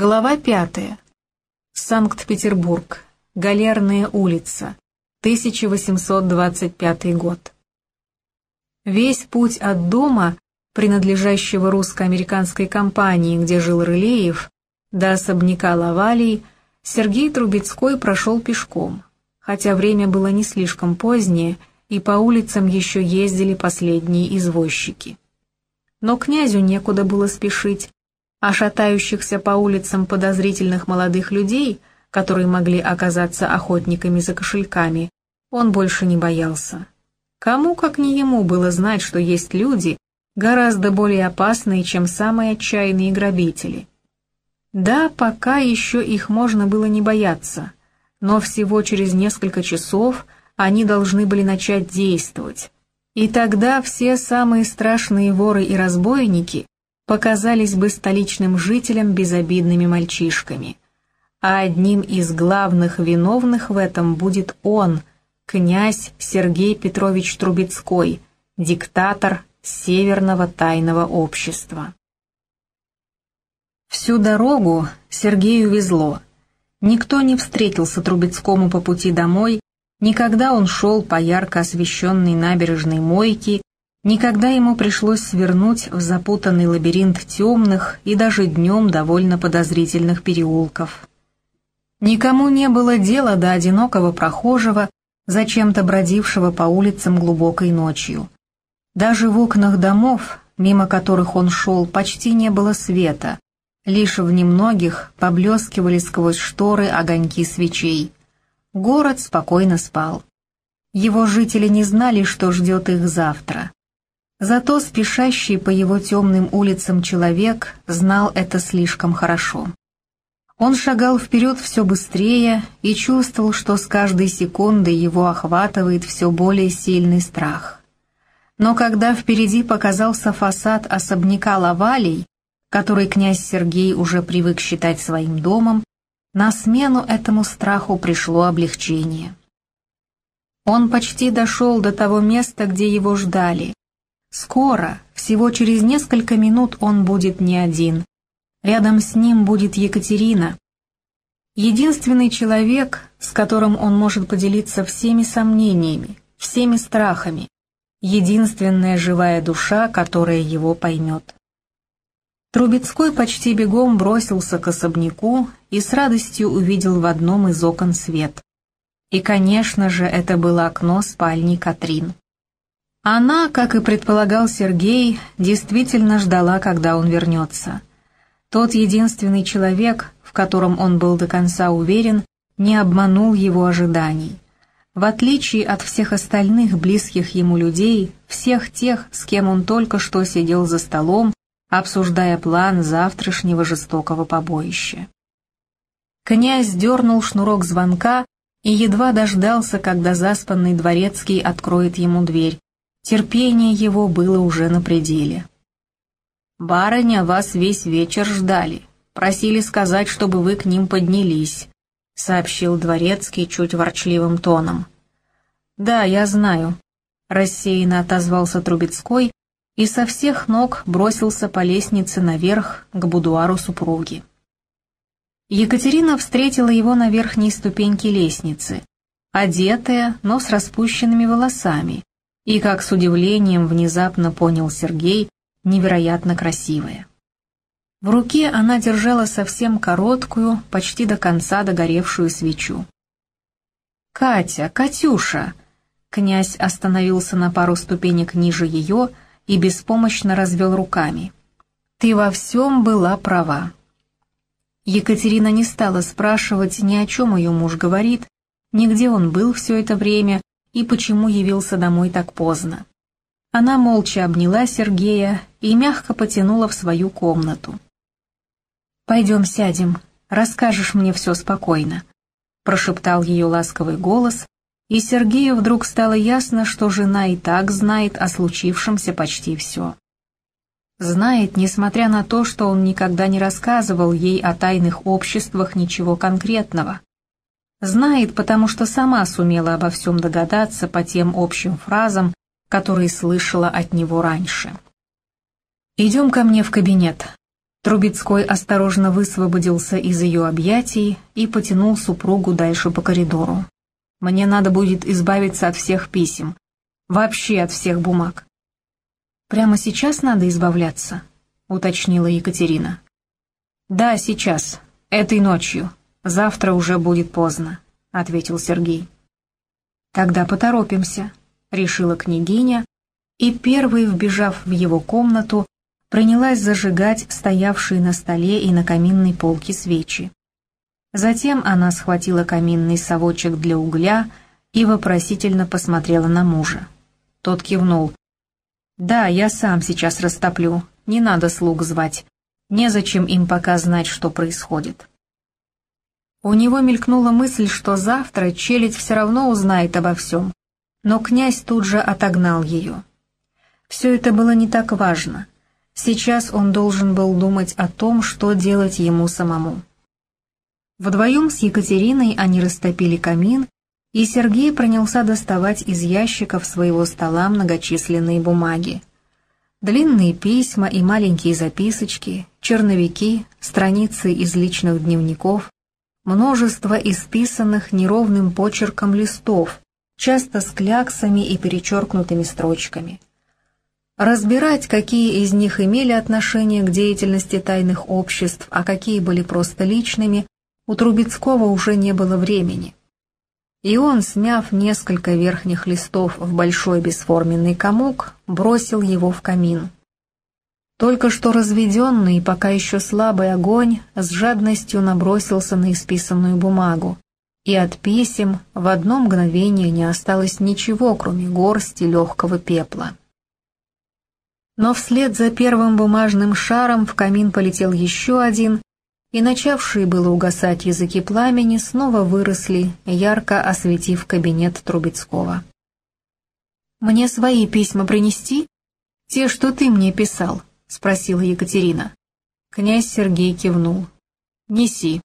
Глава пятая. Санкт-Петербург. Галерная улица. 1825 год. Весь путь от дома, принадлежащего русско-американской компании, где жил Рылеев, до особняка Лавалий, Сергей Трубецкой прошел пешком, хотя время было не слишком позднее, и по улицам еще ездили последние извозчики. Но князю некуда было спешить, а шатающихся по улицам подозрительных молодых людей, которые могли оказаться охотниками за кошельками, он больше не боялся. Кому, как не ему, было знать, что есть люди, гораздо более опасные, чем самые отчаянные грабители. Да, пока еще их можно было не бояться, но всего через несколько часов они должны были начать действовать. И тогда все самые страшные воры и разбойники показались бы столичным жителям безобидными мальчишками. А одним из главных виновных в этом будет он, князь Сергей Петрович Трубецкой, диктатор Северного тайного общества. Всю дорогу Сергею везло. Никто не встретился Трубецкому по пути домой, никогда он шел по ярко освещенной набережной Мойки Никогда ему пришлось свернуть в запутанный лабиринт темных и даже днем довольно подозрительных переулков. Никому не было дела до одинокого прохожего, зачем-то бродившего по улицам глубокой ночью. Даже в окнах домов, мимо которых он шел, почти не было света, лишь в немногих поблескивали сквозь шторы огоньки свечей. Город спокойно спал. Его жители не знали, что ждет их завтра. Зато спешащий по его темным улицам человек знал это слишком хорошо. Он шагал вперед все быстрее и чувствовал, что с каждой секундой его охватывает все более сильный страх. Но когда впереди показался фасад особняка Лавалей, который князь Сергей уже привык считать своим домом, на смену этому страху пришло облегчение. Он почти дошел до того места, где его ждали, Скоро, всего через несколько минут он будет не один. Рядом с ним будет Екатерина. Единственный человек, с которым он может поделиться всеми сомнениями, всеми страхами. Единственная живая душа, которая его поймет. Трубецкой почти бегом бросился к особняку и с радостью увидел в одном из окон свет. И, конечно же, это было окно спальни Катрин. Она, как и предполагал Сергей, действительно ждала, когда он вернется. Тот единственный человек, в котором он был до конца уверен, не обманул его ожиданий. В отличие от всех остальных близких ему людей, всех тех, с кем он только что сидел за столом, обсуждая план завтрашнего жестокого побоища. Князь дернул шнурок звонка и едва дождался, когда заспанный дворецкий откроет ему дверь, Терпение его было уже на пределе. «Барыня, вас весь вечер ждали. Просили сказать, чтобы вы к ним поднялись», — сообщил дворецкий чуть ворчливым тоном. «Да, я знаю», — рассеянно отозвался Трубецкой и со всех ног бросился по лестнице наверх к будуару супруги. Екатерина встретила его на верхней ступеньке лестницы, одетая, но с распущенными волосами, и, как с удивлением внезапно понял Сергей, невероятно красивая. В руке она держала совсем короткую, почти до конца догоревшую свечу. «Катя, Катюша!» Князь остановился на пару ступенек ниже ее и беспомощно развел руками. «Ты во всем была права». Екатерина не стала спрашивать ни о чем ее муж говорит, ни где он был все это время, и почему явился домой так поздно. Она молча обняла Сергея и мягко потянула в свою комнату. «Пойдем сядем, расскажешь мне все спокойно», — прошептал ее ласковый голос, и Сергею вдруг стало ясно, что жена и так знает о случившемся почти все. Знает, несмотря на то, что он никогда не рассказывал ей о тайных обществах ничего конкретного. Знает, потому что сама сумела обо всем догадаться по тем общим фразам, которые слышала от него раньше. «Идем ко мне в кабинет», Трубецкой осторожно высвободился из ее объятий и потянул супругу дальше по коридору. «Мне надо будет избавиться от всех писем. Вообще от всех бумаг». «Прямо сейчас надо избавляться?» — уточнила Екатерина. «Да, сейчас. Этой ночью. Завтра уже будет поздно», — ответил Сергей. «Тогда поторопимся», — решила княгиня, и первой, вбежав в его комнату, принялась зажигать стоявшие на столе и на каминной полке свечи. Затем она схватила каминный совочек для угля и вопросительно посмотрела на мужа. Тот кивнул. «Да, я сам сейчас растоплю, не надо слуг звать, незачем им пока знать, что происходит». У него мелькнула мысль, что завтра челядь все равно узнает обо всем, но князь тут же отогнал ее. Все это было не так важно. Сейчас он должен был думать о том, что делать ему самому. Вдвоем с Екатериной они растопили камин, и Сергей принялся доставать из ящиков своего стола многочисленные бумаги. Длинные письма и маленькие записочки, черновики, страницы из личных дневников, множество исписанных неровным почерком листов, часто с кляксами и перечеркнутыми строчками. Разбирать, какие из них имели отношение к деятельности тайных обществ, а какие были просто личными, у Трубецкого уже не было времени. И он, смяв несколько верхних листов в большой бесформенный комок, бросил его в камин. Только что разведенный, пока еще слабый огонь с жадностью набросился на исписанную бумагу, и от писем в одно мгновение не осталось ничего, кроме горсти легкого пепла. Но вслед за первым бумажным шаром в камин полетел еще один, и начавшие было угасать языки пламени снова выросли, ярко осветив кабинет Трубецкого. «Мне свои письма принести? Те, что ты мне писал?» — спросила Екатерина. Князь Сергей кивнул. «Неси.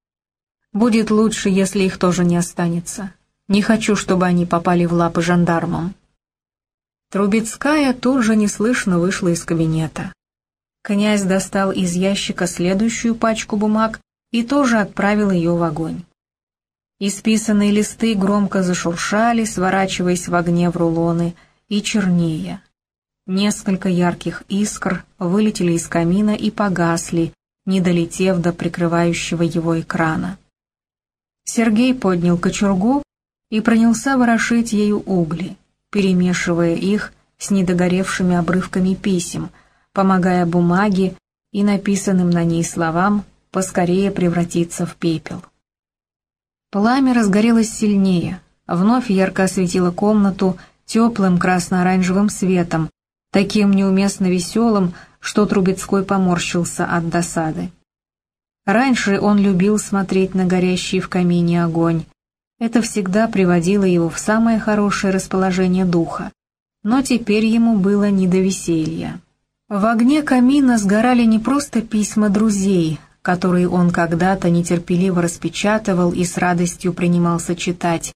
Будет лучше, если их тоже не останется. Не хочу, чтобы они попали в лапы жандармам». Трубецкая тут же неслышно вышла из кабинета. Князь достал из ящика следующую пачку бумаг и тоже отправил ее в огонь. Исписанные листы громко зашуршали, сворачиваясь в огне в рулоны, и чернее. Несколько ярких искр вылетели из камина и погасли, не долетев до прикрывающего его экрана. Сергей поднял кочергу и принялся ворошить ею угли перемешивая их с недогоревшими обрывками писем, помогая бумаге и написанным на ней словам поскорее превратиться в пепел. Пламя разгорелось сильнее, вновь ярко осветило комнату теплым красно-оранжевым светом, таким неуместно веселым, что Трубецкой поморщился от досады. Раньше он любил смотреть на горящий в камине огонь, это всегда приводило его в самое хорошее расположение духа, но теперь ему было не до веселья. В огне камина сгорали не просто письма друзей, которые он когда-то нетерпеливо распечатывал и с радостью принимался читать,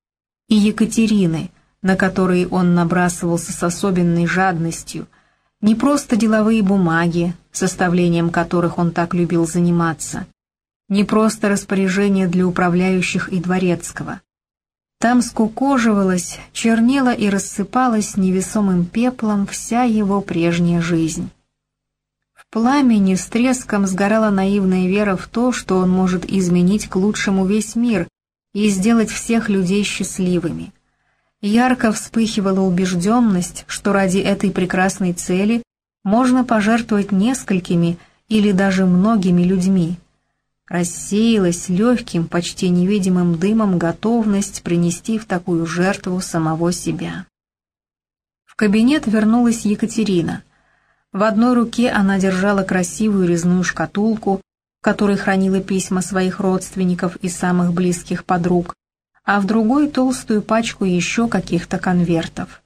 и Екатерины, на которые он набрасывался с особенной жадностью, не просто деловые бумаги, составлением которых он так любил заниматься, не просто распоряжения для управляющих и дворецкого, там скукоживалась, чернела и рассыпалась невесомым пеплом вся его прежняя жизнь. В пламени с треском сгорала наивная вера в то, что он может изменить к лучшему весь мир и сделать всех людей счастливыми. Ярко вспыхивала убежденность, что ради этой прекрасной цели можно пожертвовать несколькими или даже многими людьми, рассеялась легким, почти невидимым дымом готовность принести в такую жертву самого себя. В кабинет вернулась Екатерина. В одной руке она держала красивую резную шкатулку, в которой хранила письма своих родственников и самых близких подруг, а в другой толстую пачку еще каких-то конвертов.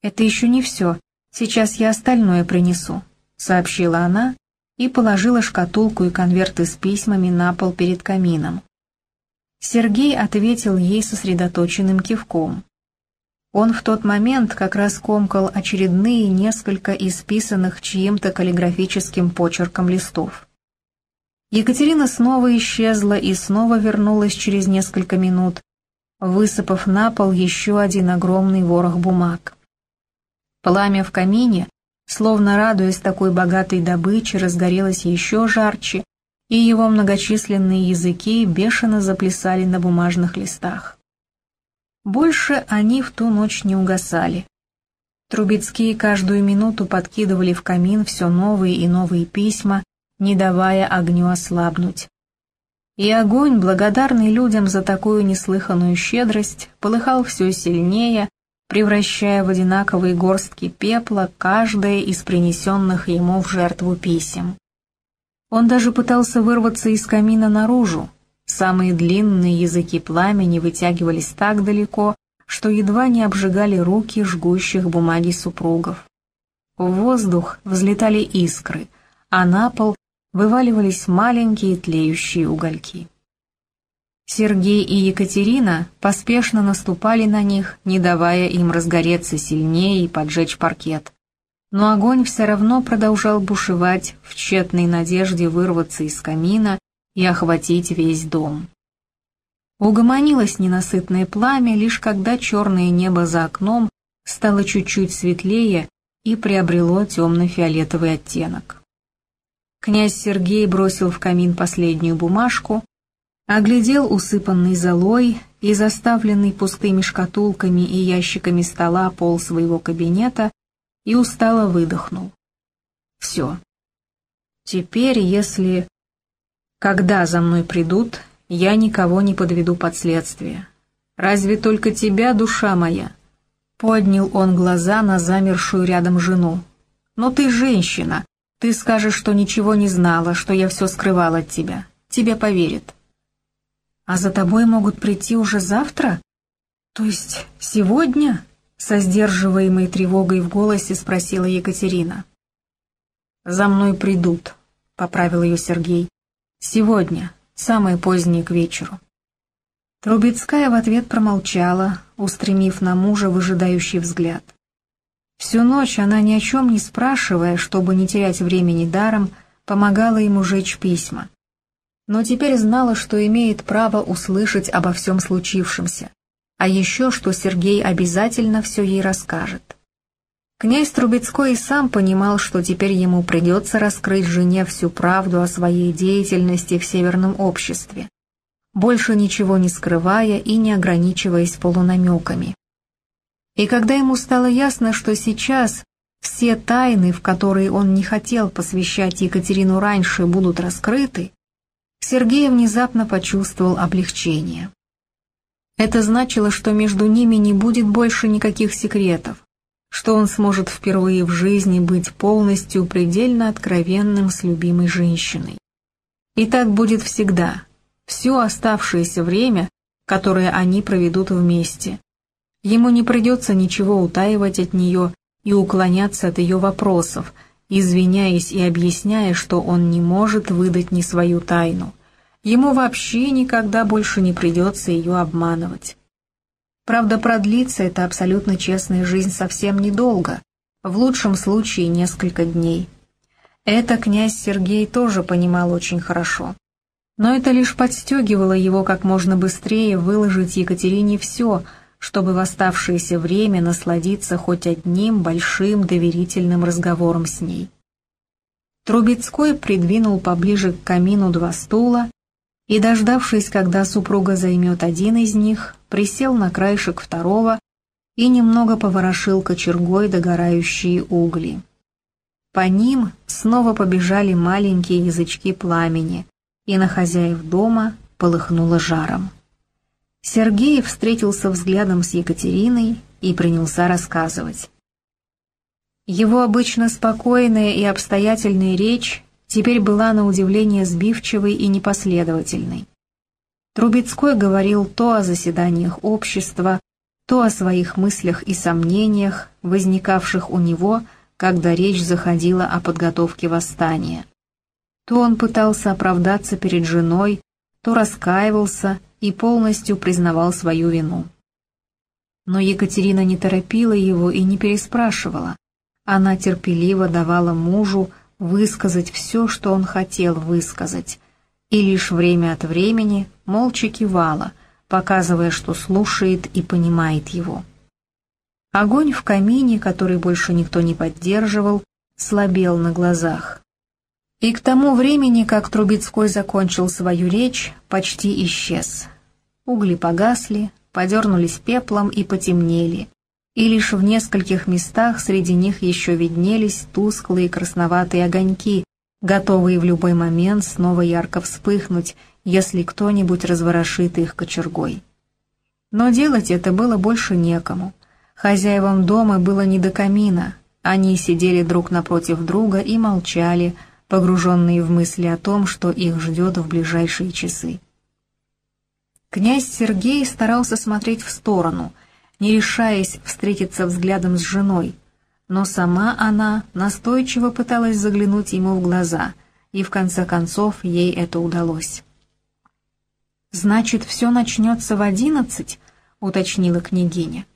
«Это еще не все, сейчас я остальное принесу», — сообщила она и положила шкатулку и конверты с письмами на пол перед камином. Сергей ответил ей сосредоточенным кивком. Он в тот момент как раз комкал очередные несколько исписанных чьим-то каллиграфическим почерком листов. Екатерина снова исчезла и снова вернулась через несколько минут, высыпав на пол еще один огромный ворох бумаг. Пламя в камине, словно радуясь такой богатой добыче, разгорелось еще жарче, и его многочисленные языки бешено заплясали на бумажных листах. Больше они в ту ночь не угасали. Трубецкие каждую минуту подкидывали в камин все новые и новые письма, не давая огню ослабнуть. И огонь, благодарный людям за такую неслыханную щедрость, полыхал все сильнее, превращая в одинаковые горстки пепла каждое из принесенных ему в жертву писем. Он даже пытался вырваться из камина наружу. Самые длинные языки пламени вытягивались так далеко, что едва не обжигали руки жгущих бумаги супругов. В воздух взлетали искры, а на пол вываливались маленькие тлеющие угольки. Сергей и Екатерина поспешно наступали на них, не давая им разгореться сильнее и поджечь паркет. Но огонь все равно продолжал бушевать в тщетной надежде вырваться из камина и охватить весь дом. Угомонилось ненасытное пламя, лишь когда черное небо за окном стало чуть-чуть светлее и приобрело темно-фиолетовый оттенок. Князь Сергей бросил в камин последнюю бумажку, оглядел усыпанный золой и заставленный пустыми шкатулками и ящиками стола пол своего кабинета и устало выдохнул. Все. Теперь, если... Когда за мной придут, я никого не подведу под следствие. Разве только тебя, душа моя?» Поднял он глаза на замершую рядом жену. «Но ты женщина. Ты скажешь, что ничего не знала, что я все скрывал от тебя. Тебе поверят». «А за тобой могут прийти уже завтра? То есть сегодня?» Со сдерживаемой тревогой в голосе спросила Екатерина. «За мной придут», — поправил ее Сергей. «Сегодня, самое позднее к вечеру. Трубецкая в ответ промолчала, устремив на мужа выжидающий взгляд. Всю ночь она, ни о чем не спрашивая, чтобы не терять времени даром, помогала ему жечь письма. Но теперь знала, что имеет право услышать обо всем случившемся, а еще, что Сергей обязательно все ей расскажет. Князь Трубецкой и сам понимал, что теперь ему придется раскрыть жене всю правду о своей деятельности в северном обществе, больше ничего не скрывая и не ограничиваясь полунамеками. И когда ему стало ясно, что сейчас все тайны, в которые он не хотел посвящать Екатерину раньше, будут раскрыты, Сергей внезапно почувствовал облегчение. Это значило, что между ними не будет больше никаких секретов, что он сможет впервые в жизни быть полностью предельно откровенным с любимой женщиной. И так будет всегда, все оставшееся время, которое они проведут вместе. Ему не придется ничего утаивать от нее и уклоняться от ее вопросов, извиняясь и объясняя, что он не может выдать ни свою тайну. Ему вообще никогда больше не придется ее обманывать. Правда, продлится эта абсолютно честная жизнь совсем недолго, в лучшем случае несколько дней. Это князь Сергей тоже понимал очень хорошо. Но это лишь подстегивало его как можно быстрее выложить Екатерине все, чтобы в оставшееся время насладиться хоть одним большим доверительным разговором с ней. Трубецкой придвинул поближе к камину два стула и, дождавшись, когда супруга займет один из них, присел на краешек второго и немного поворошил кочергой догорающие угли. По ним снова побежали маленькие язычки пламени, и на хозяев дома полыхнуло жаром. Сергей встретился взглядом с Екатериной и принялся рассказывать. Его обычно спокойная и обстоятельная речь теперь была на удивление сбивчивой и непоследовательной. Трубецкой говорил то о заседаниях общества, то о своих мыслях и сомнениях, возникавших у него, когда речь заходила о подготовке восстания. То он пытался оправдаться перед женой, то раскаивался и полностью признавал свою вину. Но Екатерина не торопила его и не переспрашивала. Она терпеливо давала мужу высказать все, что он хотел высказать, и лишь время от времени молча кивала, показывая, что слушает и понимает его. Огонь в камине, который больше никто не поддерживал, слабел на глазах. И к тому времени, как Трубецкой закончил свою речь, почти исчез. Угли погасли, подернулись пеплом и потемнели, и лишь в нескольких местах среди них еще виднелись тусклые красноватые огоньки, готовые в любой момент снова ярко вспыхнуть, если кто-нибудь разворошит их кочергой. Но делать это было больше некому. Хозяевам дома было не до камина, они сидели друг напротив друга и молчали, погруженные в мысли о том, что их ждет в ближайшие часы. Князь Сергей старался смотреть в сторону, не решаясь встретиться взглядом с женой, но сама она настойчиво пыталась заглянуть ему в глаза, и в конце концов ей это удалось. «Значит, все начнется в одиннадцать?» — уточнила княгиня.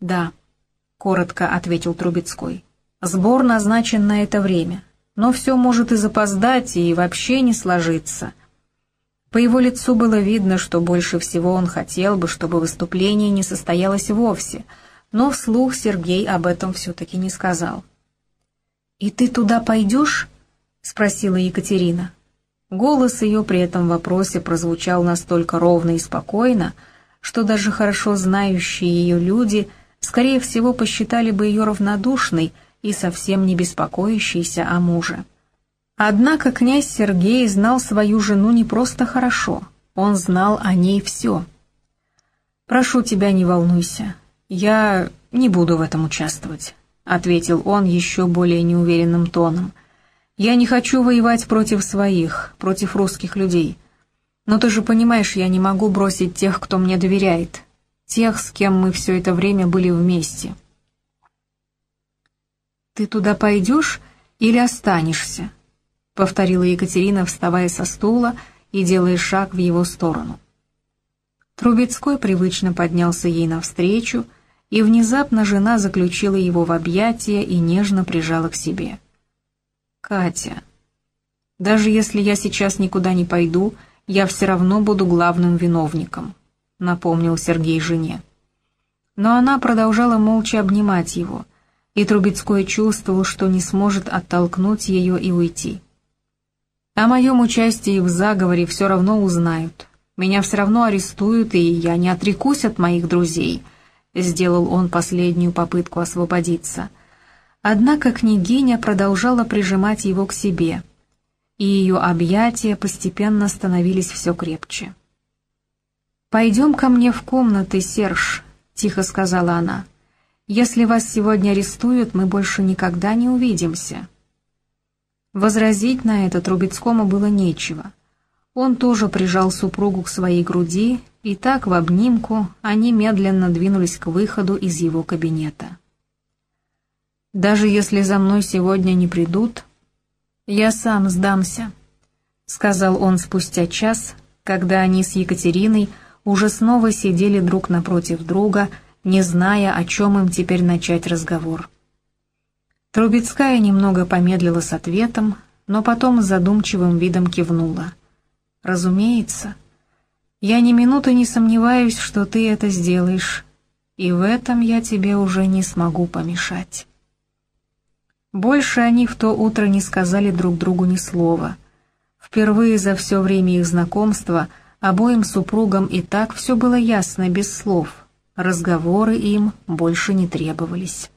«Да», — коротко ответил Трубецкой. «Сбор назначен на это время но все может и запоздать, и вообще не сложиться. По его лицу было видно, что больше всего он хотел бы, чтобы выступление не состоялось вовсе, но вслух Сергей об этом все-таки не сказал. «И ты туда пойдешь?» — спросила Екатерина. Голос ее при этом вопросе прозвучал настолько ровно и спокойно, что даже хорошо знающие ее люди, скорее всего, посчитали бы ее равнодушной — и совсем не беспокоящийся о муже. Однако князь Сергей знал свою жену не просто хорошо, он знал о ней все. «Прошу тебя, не волнуйся, я не буду в этом участвовать», — ответил он еще более неуверенным тоном. «Я не хочу воевать против своих, против русских людей. Но ты же понимаешь, я не могу бросить тех, кто мне доверяет, тех, с кем мы все это время были вместе». «Ты туда пойдешь или останешься?» — повторила Екатерина, вставая со стула и делая шаг в его сторону. Трубецкой привычно поднялся ей навстречу, и внезапно жена заключила его в объятия и нежно прижала к себе. «Катя, даже если я сейчас никуда не пойду, я все равно буду главным виновником», — напомнил Сергей жене. Но она продолжала молча обнимать его — и Трубецкой чувствовал, что не сможет оттолкнуть ее и уйти. О моем участии в заговоре все равно узнают. Меня все равно арестуют, и я не отрекусь от моих друзей. Сделал он последнюю попытку освободиться. Однако княгиня продолжала прижимать его к себе, и ее объятия постепенно становились все крепче. «Пойдем ко мне в комнаты, Серж», — тихо сказала она. Если вас сегодня арестуют, мы больше никогда не увидимся». Возразить на это Трубецкому было нечего. Он тоже прижал супругу к своей груди, и так в обнимку они медленно двинулись к выходу из его кабинета. «Даже если за мной сегодня не придут, я сам сдамся», — сказал он спустя час, когда они с Екатериной уже снова сидели друг напротив друга, — не зная, о чем им теперь начать разговор. Трубецкая немного помедлила с ответом, но потом с задумчивым видом кивнула. «Разумеется. Я ни минуты не сомневаюсь, что ты это сделаешь, и в этом я тебе уже не смогу помешать». Больше они в то утро не сказали друг другу ни слова. Впервые за все время их знакомства обоим супругам и так все было ясно, без слов — разговоры им больше не требовались.